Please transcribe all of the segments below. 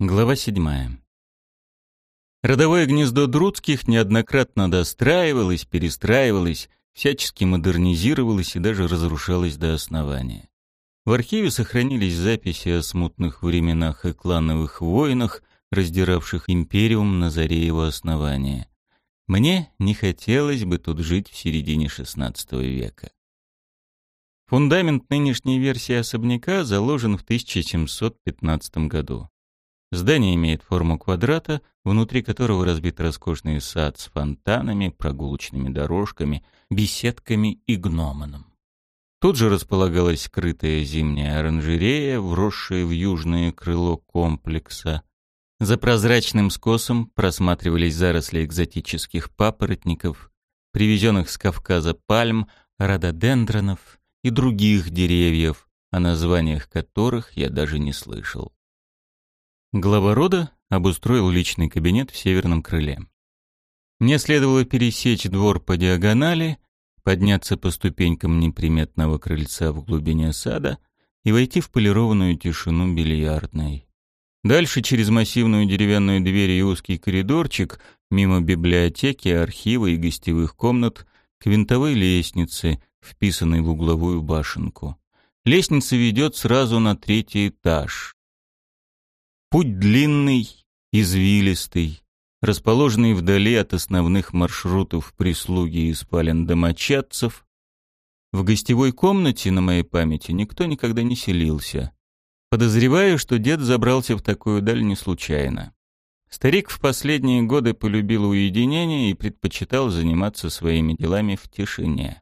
Глава седьмая. Родовое гнездо Друдских неоднократно достраивалось, перестраивалось, всячески модернизировалось и даже разрушалось до основания. В архиве сохранились записи о смутных временах и клановых войнах, раздиравших империум на заре его основания. Мне не хотелось бы тут жить в середине XVI века. Фундамент нынешней версии особняка заложен в 1715 году. Здание имеет форму квадрата, внутри которого разбит роскошный сад с фонтанами, прогулочными дорожками, беседками и гномоном. Тут же располагалась скрытая зимняя оранжерея, вросшая в южное крыло комплекса. За прозрачным скосом просматривались заросли экзотических папоротников, привезенных с Кавказа пальм, рододендронов и других деревьев, о названиях которых я даже не слышал. Глава рода обустроил личный кабинет в северном крыле. Мне следовало пересечь двор по диагонали, подняться по ступенькам неприметного крыльца в глубине сада и войти в полированную тишину бильярдной. Дальше через массивную деревянную дверь и узкий коридорчик, мимо библиотеки, архива и гостевых комнат, к винтовой лестнице, вписанной в угловую башенку. Лестница ведет сразу на третий этаж. Путь длинный, извилистый, расположенный вдали от основных маршрутов прислуги и спален домочадцев. В гостевой комнате, на моей памяти, никто никогда не селился. Подозреваю, что дед забрался в такую даль не случайно. Старик в последние годы полюбил уединение и предпочитал заниматься своими делами в тишине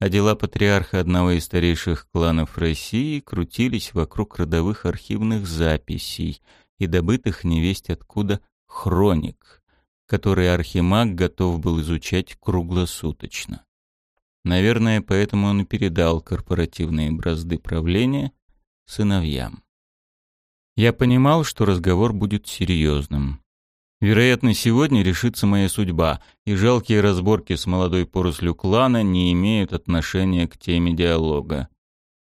а дела патриарха одного из старейших кланов России крутились вокруг родовых архивных записей и добытых невесть откуда хроник, которые архимаг готов был изучать круглосуточно. Наверное, поэтому он и передал корпоративные бразды правления сыновьям. Я понимал, что разговор будет серьезным. Вероятно, сегодня решится моя судьба, и жалкие разборки с молодой порослью клана не имеют отношения к теме диалога.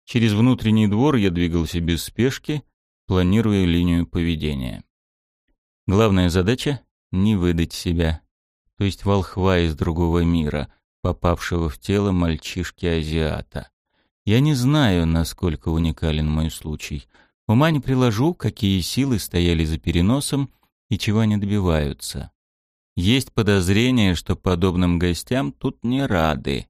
Через внутренний двор я двигался без спешки, планируя линию поведения. Главная задача — не выдать себя, то есть волхва из другого мира, попавшего в тело мальчишки-азиата. Я не знаю, насколько уникален мой случай. Ума не приложу, какие силы стояли за переносом — и чего они добиваются. Есть подозрение, что подобным гостям тут не рады.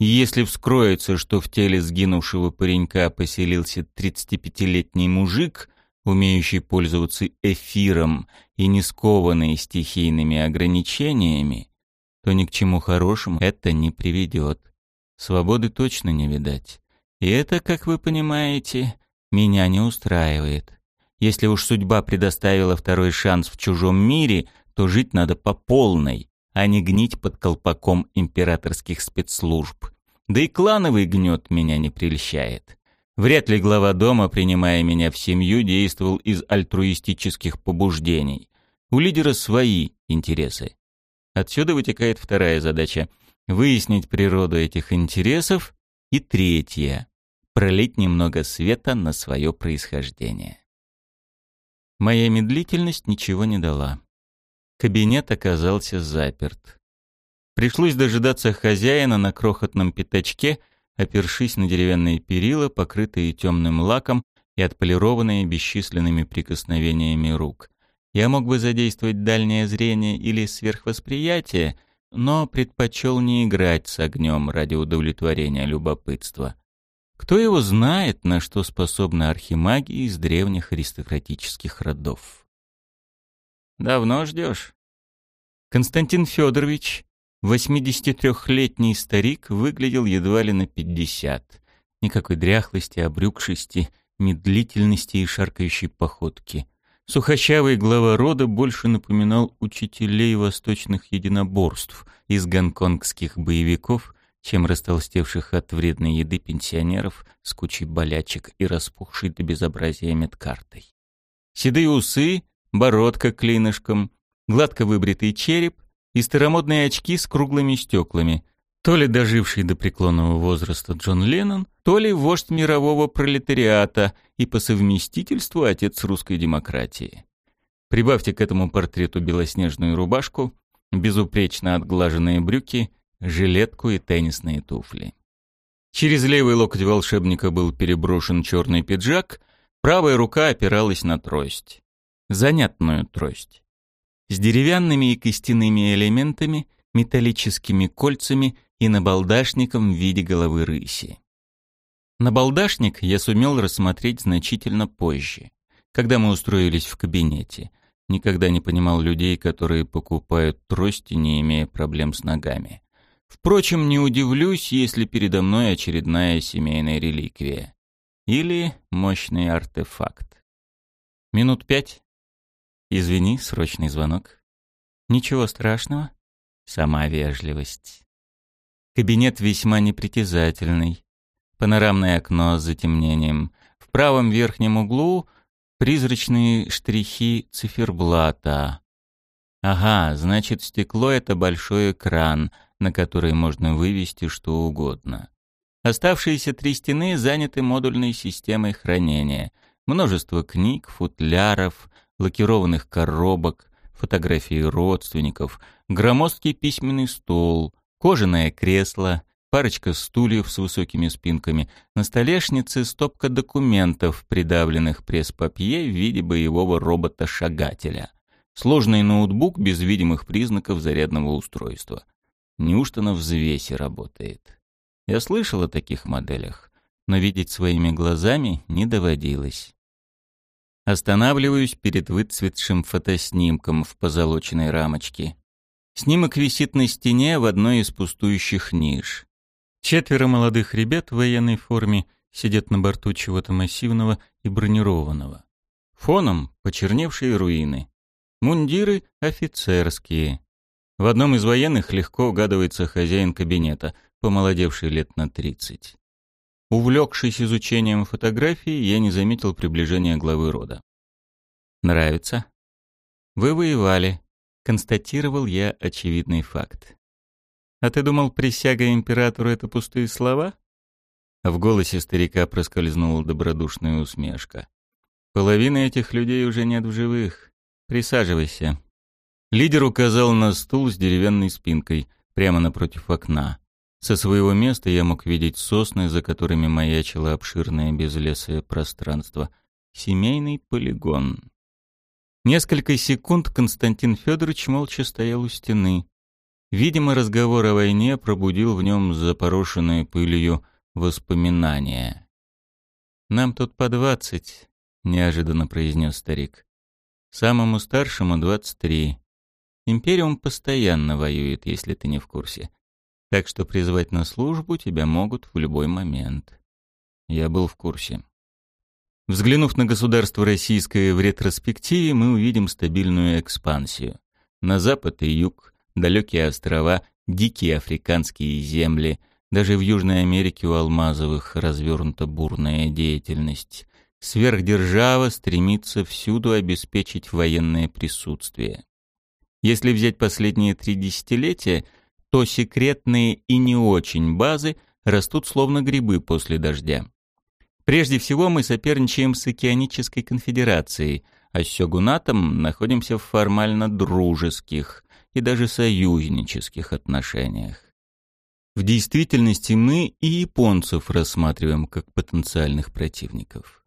И если вскроется, что в теле сгинувшего паренька поселился 35-летний мужик, умеющий пользоваться эфиром и не скованный стихийными ограничениями, то ни к чему хорошему это не приведет. Свободы точно не видать. И это, как вы понимаете, меня не устраивает. Если уж судьба предоставила второй шанс в чужом мире, то жить надо по полной, а не гнить под колпаком императорских спецслужб. Да и клановый гнет меня не прельщает. Вряд ли глава дома, принимая меня в семью, действовал из альтруистических побуждений. У лидера свои интересы. Отсюда вытекает вторая задача — выяснить природу этих интересов, и третья — пролить немного света на свое происхождение. Моя медлительность ничего не дала. Кабинет оказался заперт. Пришлось дожидаться хозяина на крохотном пятачке, опершись на деревянные перила, покрытые темным лаком и отполированные бесчисленными прикосновениями рук. Я мог бы задействовать дальнее зрение или сверхвосприятие, но предпочел не играть с огнем ради удовлетворения любопытства. Кто его знает, на что способны архимаги из древних аристократических родов? «Давно ждешь?» Константин Федорович, 83-летний старик, выглядел едва ли на 50. Никакой дряхлости, обрюкшести, медлительности и шаркающей походки. Сухощавый глава рода больше напоминал учителей восточных единоборств из гонконгских боевиков чем растолстевших от вредной еды пенсионеров с кучей болячек и распухшей до безобразия медкартой. Седые усы, бородка клинышком, гладко выбритый череп и старомодные очки с круглыми стеклами. То ли доживший до преклонного возраста Джон Леннон, то ли вождь мирового пролетариата и по совместительству отец русской демократии. Прибавьте к этому портрету белоснежную рубашку, безупречно отглаженные брюки, жилетку и теннисные туфли. Через левый локоть волшебника был переброшен черный пиджак, правая рука опиралась на трость. Занятную трость. С деревянными и костяными элементами, металлическими кольцами и набалдашником в виде головы рыси. Набалдашник я сумел рассмотреть значительно позже, когда мы устроились в кабинете. Никогда не понимал людей, которые покупают трости, не имея проблем с ногами. Впрочем, не удивлюсь, если передо мной очередная семейная реликвия. Или мощный артефакт. Минут пять. Извини, срочный звонок. Ничего страшного. Сама вежливость. Кабинет весьма непритязательный. Панорамное окно с затемнением. В правом верхнем углу призрачные штрихи циферблата. Ага, значит, стекло — это большой экран, на который можно вывести что угодно. Оставшиеся три стены заняты модульной системой хранения. Множество книг, футляров, лакированных коробок, фотографии родственников, громоздкий письменный стол, кожаное кресло, парочка стульев с высокими спинками, на столешнице стопка документов, придавленных пресс-папье в виде боевого робота-шагателя. Сложный ноутбук без видимых признаков зарядного устройства. Неужто на взвесе работает? Я слышал о таких моделях, но видеть своими глазами не доводилось. Останавливаюсь перед выцветшим фотоснимком в позолоченной рамочке. Снимок висит на стене в одной из пустующих ниш. Четверо молодых ребят в военной форме сидят на борту чего-то массивного и бронированного. Фоном почерневшие руины. Мундиры офицерские. В одном из военных легко угадывается хозяин кабинета, помолодевший лет на тридцать. Увлекшись изучением фотографий, я не заметил приближения главы рода. «Нравится?» «Вы воевали», — констатировал я очевидный факт. «А ты думал, присяга императору — это пустые слова?» В голосе старика проскользнула добродушная усмешка. «Половины этих людей уже нет в живых. Присаживайся». Лидер указал на стул с деревянной спинкой, прямо напротив окна. Со своего места я мог видеть сосны, за которыми маячило обширное безлесое пространство. Семейный полигон. Несколько секунд Константин Федорович молча стоял у стены. Видимо, разговор о войне пробудил в нем запорошенные пылью воспоминания. «Нам тут по двадцать», — неожиданно произнес старик. «Самому старшему двадцать три. Империум постоянно воюет, если ты не в курсе. Так что призвать на службу тебя могут в любой момент. Я был в курсе. Взглянув на государство российское в ретроспективе, мы увидим стабильную экспансию. На запад и юг, далекие острова, дикие африканские земли. Даже в Южной Америке у Алмазовых развернута бурная деятельность. Сверхдержава стремится всюду обеспечить военное присутствие. Если взять последние три десятилетия, то секретные и не очень базы растут словно грибы после дождя. Прежде всего мы соперничаем с Океанической конфедерацией, а с Сёгунатом находимся в формально дружеских и даже союзнических отношениях. В действительности мы и японцев рассматриваем как потенциальных противников.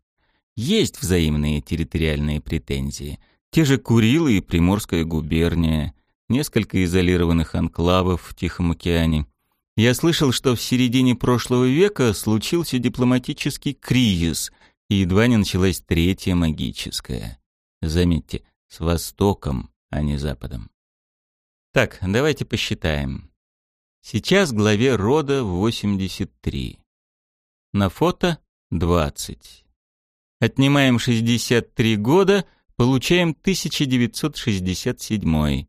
Есть взаимные территориальные претензии – те же Курилы и Приморская губерния, несколько изолированных анклавов в Тихом океане. Я слышал, что в середине прошлого века случился дипломатический кризис, и едва не началась третья магическая. Заметьте, с Востоком, а не Западом. Так, давайте посчитаем. Сейчас главе рода 83. На фото 20. Отнимаем 63 года — Получаем 1967.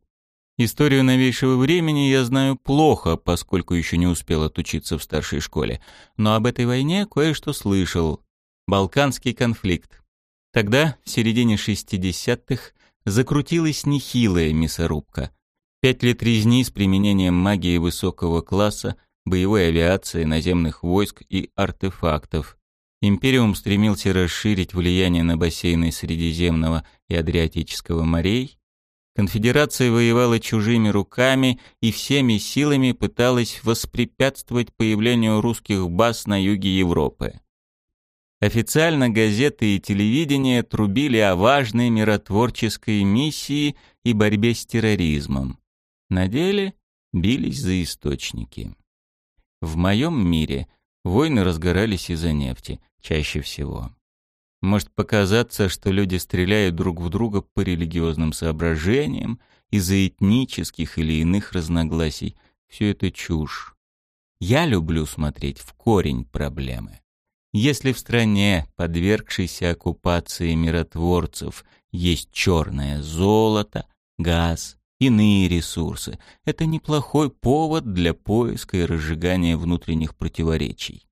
Историю новейшего времени я знаю плохо, поскольку еще не успел отучиться в старшей школе, но об этой войне кое-что слышал. Балканский конфликт. Тогда, в середине 60-х, закрутилась нехилая мясорубка. Пять лет резни с применением магии высокого класса, боевой авиации, наземных войск и артефактов. Империум стремился расширить влияние на бассейны Средиземного и Адриатического морей. Конфедерация воевала чужими руками и всеми силами пыталась воспрепятствовать появлению русских баз на юге Европы. Официально газеты и телевидение трубили о важной миротворческой миссии и борьбе с терроризмом. На деле бились за источники. В моем мире войны разгорались из-за нефти, чаще всего. Может показаться, что люди стреляют друг в друга по религиозным соображениям, из-за этнических или иных разногласий. Все это чушь. Я люблю смотреть в корень проблемы. Если в стране, подвергшейся оккупации миротворцев, есть черное золото, газ, иные ресурсы, это неплохой повод для поиска и разжигания внутренних противоречий.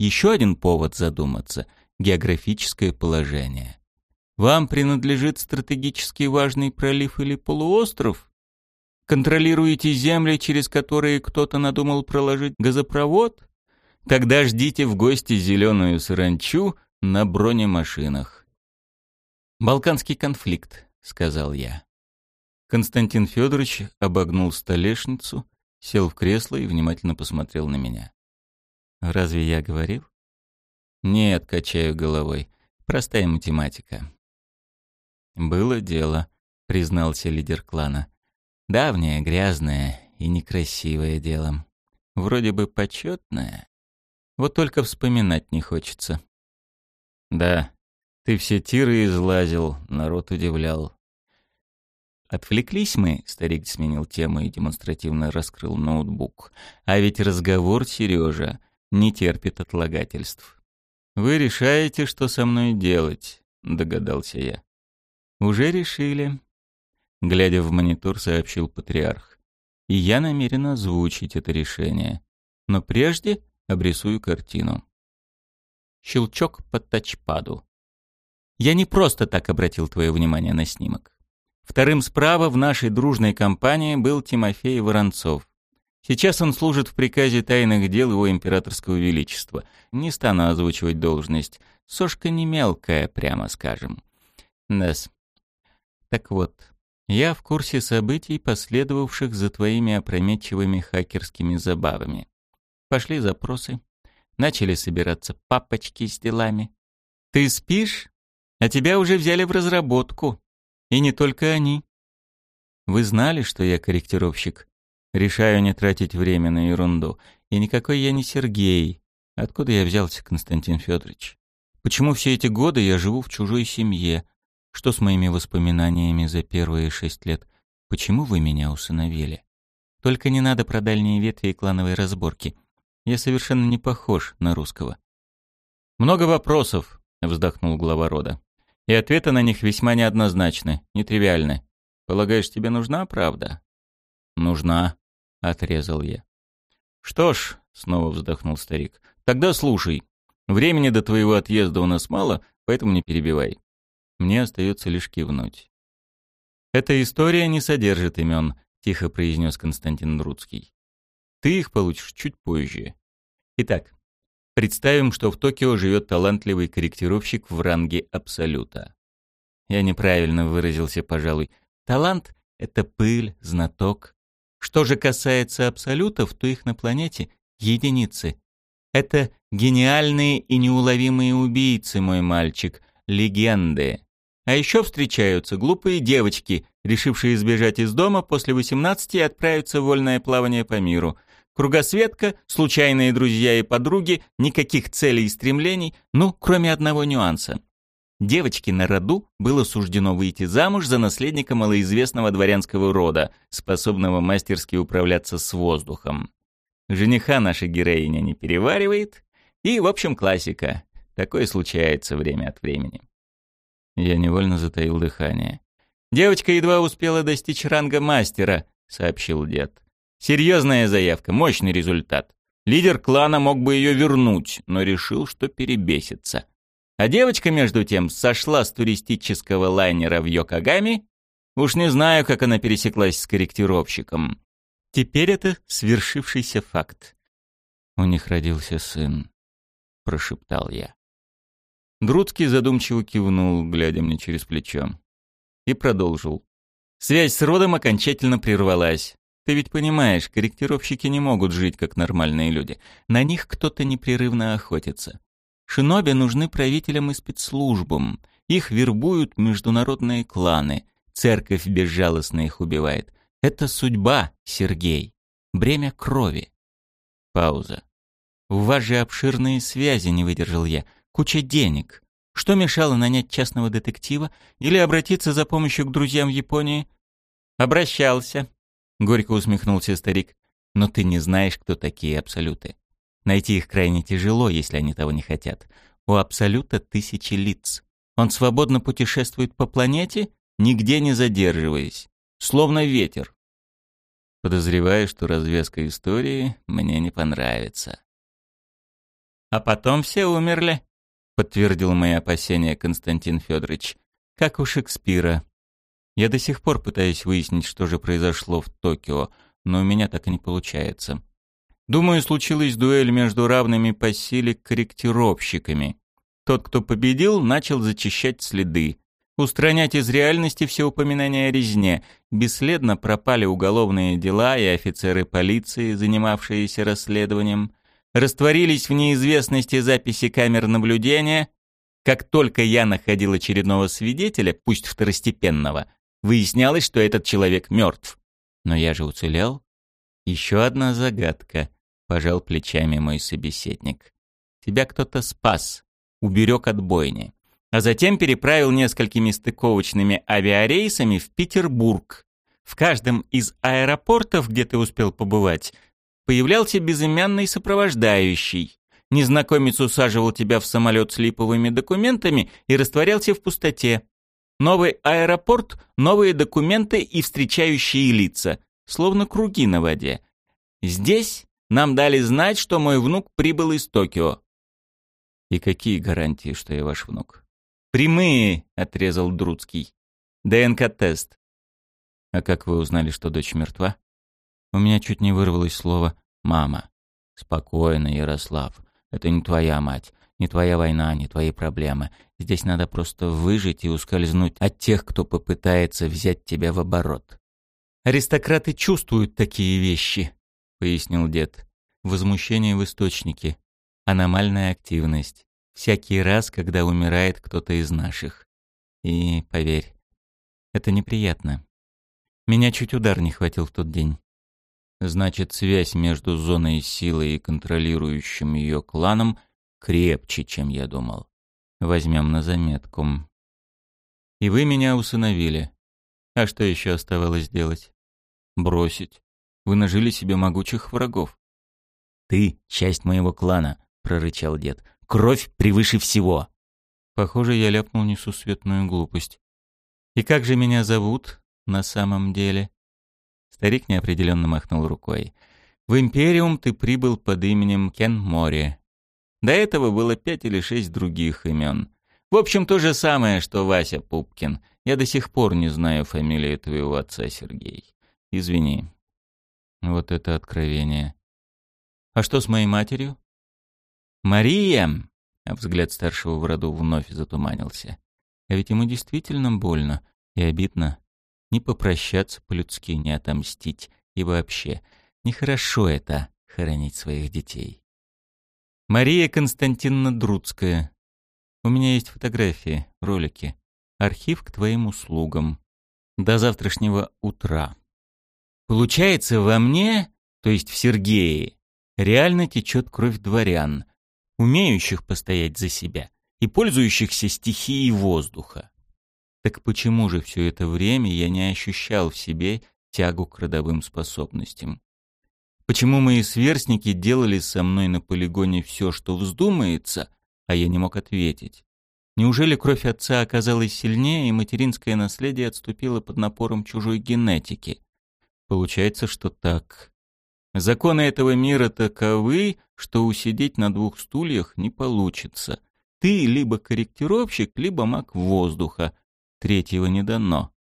Еще один повод задуматься – географическое положение. Вам принадлежит стратегически важный пролив или полуостров? Контролируете земли, через которые кто-то надумал проложить газопровод? Тогда ждите в гости зеленую саранчу на бронемашинах. «Балканский конфликт», — сказал я. Константин Федорович обогнул столешницу, сел в кресло и внимательно посмотрел на меня. Разве я говорил? Нет, качаю головой. Простая математика. Было дело, признался лидер клана. Давнее, грязное и некрасивое дело. Вроде бы почетное. Вот только вспоминать не хочется. Да, ты все тиры излазил, народ удивлял. Отвлеклись мы, старик сменил тему и демонстративно раскрыл ноутбук. А ведь разговор, Сережа, не терпит отлагательств. «Вы решаете, что со мной делать», — догадался я. «Уже решили», — глядя в монитор, сообщил патриарх. «И я намерен озвучить это решение. Но прежде обрисую картину». Щелчок по тачпаду. Я не просто так обратил твое внимание на снимок. Вторым справа в нашей дружной компании был Тимофей Воронцов. Сейчас он служит в приказе тайных дел его императорского величества. Не стану озвучивать должность. Сошка не мелкая, прямо скажем. Нес. Так вот, я в курсе событий, последовавших за твоими опрометчивыми хакерскими забавами. Пошли запросы. Начали собираться папочки с делами. Ты спишь? А тебя уже взяли в разработку. И не только они. Вы знали, что я корректировщик? Решаю не тратить время на ерунду. И никакой я не Сергей. Откуда я взялся, Константин Федорович? Почему все эти годы я живу в чужой семье? Что с моими воспоминаниями за первые шесть лет? Почему вы меня усыновили? Только не надо про дальние ветви и клановые разборки. Я совершенно не похож на русского. «Много вопросов», — вздохнул глава рода. «И ответы на них весьма неоднозначны, нетривиальны. Полагаешь, тебе нужна правда?» «Нужна», — отрезал я. «Что ж», — снова вздохнул старик, — «тогда слушай. Времени до твоего отъезда у нас мало, поэтому не перебивай. Мне остается лишь кивнуть». «Эта история не содержит имен», — тихо произнес Константин Друцкий. «Ты их получишь чуть позже. Итак, представим, что в Токио живет талантливый корректировщик в ранге Абсолюта. Я неправильно выразился, пожалуй. Талант — это пыль, знаток, что же касается абсолютов, то их на планете единицы. Это гениальные и неуловимые убийцы, мой мальчик, легенды. А еще встречаются глупые девочки, решившие избежать из дома после 18 и отправиться в вольное плавание по миру. Кругосветка, случайные друзья и подруги, никаких целей и стремлений, ну, кроме одного нюанса. Девочке на роду было суждено выйти замуж за наследника малоизвестного дворянского рода, способного мастерски управляться с воздухом. Жениха наша героиня не переваривает, и, в общем, классика. Такое случается время от времени. Я невольно затаил дыхание. «Девочка едва успела достичь ранга мастера», — сообщил дед. «Серьезная заявка, мощный результат. Лидер клана мог бы ее вернуть, но решил, что перебесится. А девочка, между тем, сошла с туристического лайнера в Йокогаме. Уж не знаю, как она пересеклась с корректировщиком. Теперь это свершившийся факт. «У них родился сын», — прошептал я. Друцкий задумчиво кивнул, глядя мне через плечо. И продолжил. Связь с родом окончательно прервалась. Ты ведь понимаешь, корректировщики не могут жить как нормальные люди. На них кто-то непрерывно охотится. Шиноби нужны правителям и спецслужбам. Их вербуют международные кланы. Церковь безжалостно их убивает. Это судьба, Сергей. Бремя крови. Пауза. У вас же обширные связи, не выдержал я. Куча денег. Что мешало нанять частного детектива или обратиться за помощью к друзьям в Японии? Обращался, горько усмехнулся старик. Но ты не знаешь, кто такие абсолюты. Найти их крайне тяжело, если они того не хотят. У абсолюта тысячи лиц. Он свободно путешествует по планете, нигде не задерживаясь, словно ветер. Подозреваю, что развязка истории мне не понравится. А потом все умерли, подтвердил мои опасения Константин Федорович. Как у Шекспира. Я до сих пор пытаюсь выяснить, что же произошло в Токио, но у меня так и не получается. Думаю, случилась дуэль между равными по силе корректировщиками. Тот, кто победил, начал зачищать следы. Устранять из реальности все упоминания о резне. Бесследно пропали уголовные дела и офицеры полиции, занимавшиеся расследованием. Растворились в неизвестности записи камер наблюдения. Как только я находил очередного свидетеля, пусть второстепенного, выяснялось, что этот человек мертв. Но я же уцелел. Еще одна загадка пожал плечами мой собеседник. Тебя кто-то спас, уберег от бойни, а затем переправил несколькими стыковочными авиарейсами в Петербург. В каждом из аэропортов, где ты успел побывать, появлялся безымянный сопровождающий. Незнакомец усаживал тебя в самолет с липовыми документами и растворялся в пустоте. Новый аэропорт, новые документы и встречающие лица, словно круги на воде. Здесь нам дали знать, что мой внук прибыл из Токио. И какие гарантии, что я ваш внук? Прямые, отрезал Друцкий. ДНК-тест. А как вы узнали, что дочь мертва? У меня чуть не вырвалось слово «мама». Спокойно, Ярослав. Это не твоя мать, не твоя война, не твои проблемы. Здесь надо просто выжить и ускользнуть от тех, кто попытается взять тебя в оборот. Аристократы чувствуют такие вещи пояснил дед. Возмущение в источнике. Аномальная активность. Всякий раз, когда умирает кто-то из наших. И, поверь, это неприятно. Меня чуть удар не хватил в тот день. Значит, связь между зоной силы и контролирующим ее кланом крепче, чем я думал. Возьмем на заметку. И вы меня усыновили. А что еще оставалось делать? Бросить. Вы нажили себе могучих врагов. «Ты — часть моего клана», — прорычал дед. «Кровь превыше всего». Похоже, я ляпнул несусветную глупость. «И как же меня зовут на самом деле?» Старик неопределенно махнул рукой. «В Империум ты прибыл под именем Кен Мори. До этого было пять или шесть других имен. В общем, то же самое, что Вася Пупкин. Я до сих пор не знаю фамилии твоего отца, Сергей. Извини, вот это откровение. А что с моей матерью? Мария! А взгляд старшего в роду вновь затуманился. А ведь ему действительно больно и обидно. Не попрощаться по-людски, не отомстить. И вообще, нехорошо это — хоронить своих детей. Мария Константиновна Друцкая. У меня есть фотографии, ролики. Архив к твоим услугам. До завтрашнего утра. Получается, во мне, то есть в Сергее, реально течет кровь дворян, умеющих постоять за себя и пользующихся стихией воздуха. Так почему же все это время я не ощущал в себе тягу к родовым способностям? Почему мои сверстники делали со мной на полигоне все, что вздумается, а я не мог ответить? Неужели кровь отца оказалась сильнее, и материнское наследие отступило под напором чужой генетики? Получается, что так. Законы этого мира таковы, что усидеть на двух стульях не получится. Ты либо корректировщик, либо маг воздуха. Третьего не дано.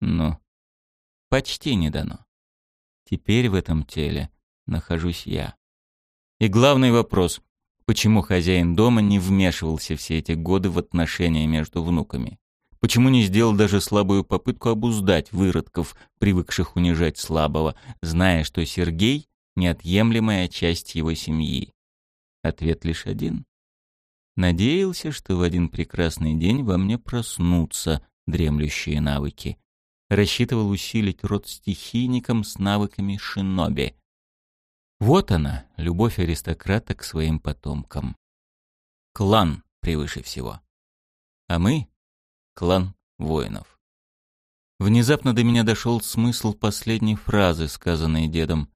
Ну, почти не дано. Теперь в этом теле нахожусь я. И главный вопрос. Почему хозяин дома не вмешивался все эти годы в отношения между внуками? Почему не сделал даже слабую попытку обуздать выродков, привыкших унижать слабого, зная, что Сергей — неотъемлемая часть его семьи? Ответ лишь один. Надеялся, что в один прекрасный день во мне проснутся дремлющие навыки. Рассчитывал усилить род стихийником с навыками шиноби. Вот она, любовь аристократа к своим потомкам. Клан превыше всего. А мы клан воинов. Внезапно до меня дошел смысл последней фразы, сказанной дедом.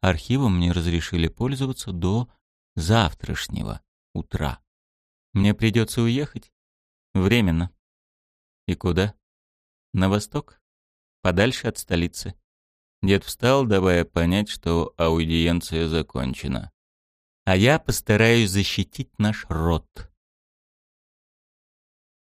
Архивом мне разрешили пользоваться до завтрашнего утра. Мне придется уехать? Временно. И куда? На восток? Подальше от столицы. Дед встал, давая понять, что аудиенция закончена. А я постараюсь защитить наш род